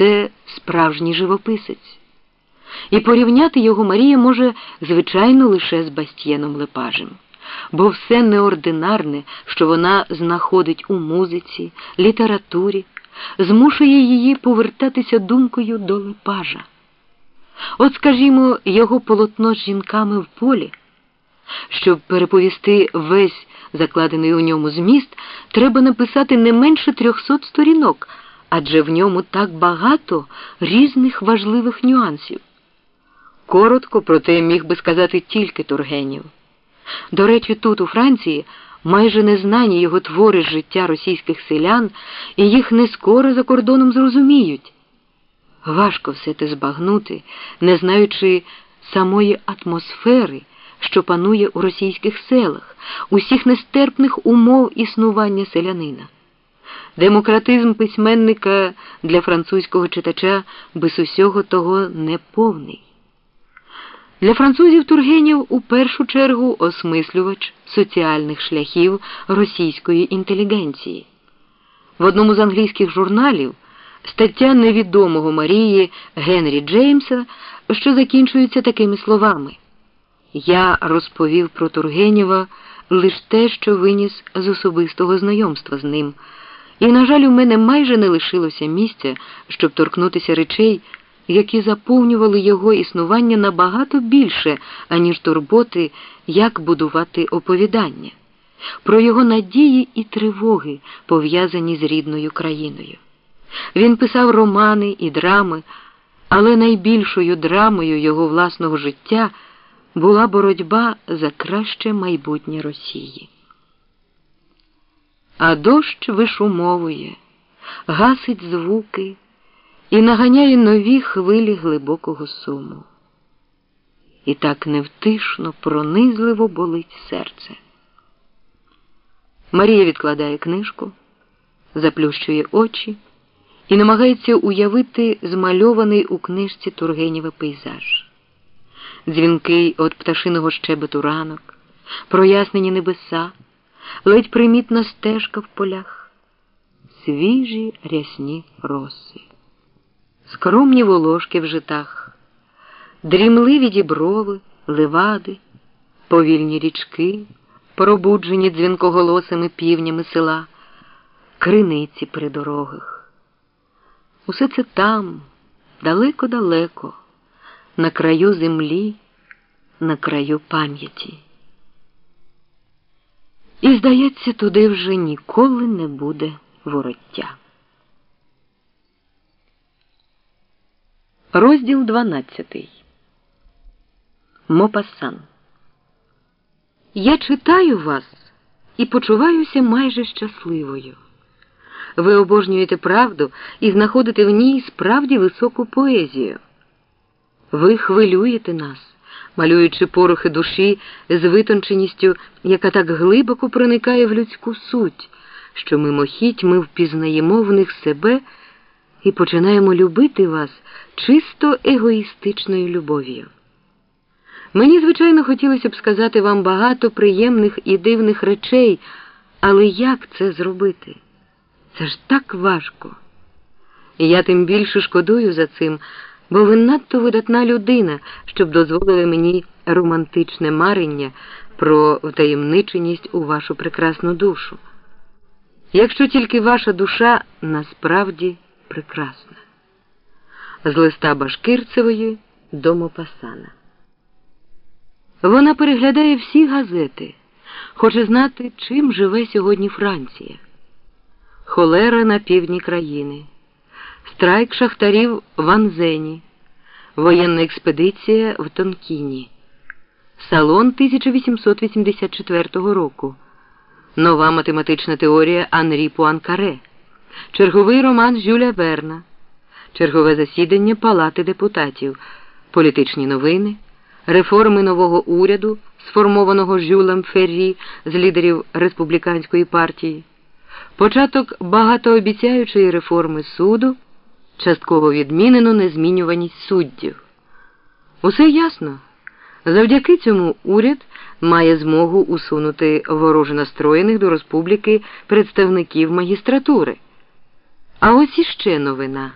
це справжній живописець. І порівняти його Марія може, звичайно, лише з Бастієном Лепажем, бо все неординарне, що вона знаходить у музиці, літературі, змушує її повертатися думкою до Лепажа. От, скажімо, його полотно з жінками в полі. Щоб переповісти весь закладений у ньому зміст, треба написати не менше трьохсот сторінок, адже в ньому так багато різних важливих нюансів. Коротко, проте міг би сказати тільки Тургенів. До речі, тут, у Франції, майже незнані його твори життя російських селян, і їх не скоро за кордоном зрозуміють. Важко все те збагнути, не знаючи самої атмосфери, що панує у російських селах, усіх нестерпних умов існування селянина. Демократизм письменника для французького читача без усього того неповний. Для французів Тургенів у першу чергу осмислювач соціальних шляхів російської інтелігенції. В одному з англійських журналів стаття невідомого Марії Генрі Джеймса, що закінчується такими словами: Я розповів про Тургенєва лише те, що виніс з особистого знайомства з ним, і, на жаль, у мене майже не лишилося місця, щоб торкнутися речей які заповнювали його існування набагато більше, аніж турботи, як будувати оповідання, про його надії і тривоги, пов'язані з рідною країною. Він писав романи і драми, але найбільшою драмою його власного життя була боротьба за краще майбутнє Росії. А дощ вишумовує, гасить звуки і наганяє нові хвилі глибокого суму. І так невтишно, пронизливо болить серце. Марія відкладає книжку, заплющує очі і намагається уявити змальований у книжці Тургенєва пейзаж. Дзвінкий от пташиного щебету ранок, прояснені небеса, ледь примітна стежка в полях, свіжі рясні роси скромні волошки в житах, дрімливі діброви, левади, повільні річки, пробуджені дзвінкоголосими півнями села, криниці при дорогах. Усе це там, далеко-далеко, на краю землі, на краю пам'яті. І, здається, туди вже ніколи не буде вороття. Розділ 12. Мопасан. Я читаю вас і почуваюся майже щасливою. Ви обожнюєте правду і знаходите в ній справді високу поезію. Ви хвилюєте нас, малюючи порохи душі з витонченістю, яка так глибоко проникає в людську суть, що мимохідь ми впізнаємо в них себе і починаємо любити вас чисто егоїстичною любов'ю. Мені, звичайно, хотілося б сказати вам багато приємних і дивних речей, але як це зробити? Це ж так важко. І я тим більше шкодую за цим, бо ви надто видатна людина, щоб дозволили мені романтичне марення про втаємниченість у вашу прекрасну душу. Якщо тільки ваша душа насправді прекрасна. З листа Башкирцевої до Мопасана. Вона переглядає всі газети, хоче знати, чим живе сьогодні Франція. Холера на півдні країни, страйк шахтарів в Анзені, воєнна експедиція в Тонкіні, Салон 1884 року, нова математична теорія Анрі Пуанкаре. Черговий роман Жюля Верна, чергове засідання Палати депутатів, політичні новини, реформи нового уряду, сформованого Жюлем Феррі з лідерів республіканської партії, початок багатообіцяючої реформи суду, частково відмінено незмінюваність суддів. Усе ясно. Завдяки цьому уряд має змогу усунути вороже настроєних до республіки представників магістратури. А ось іще новина.